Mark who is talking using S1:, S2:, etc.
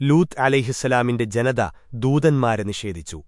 S1: ലൂത്ത് അലൈഹിസ്സലാമിന്റെ ജനത ദൂതന്മാരെ നിഷേധിച്ചു.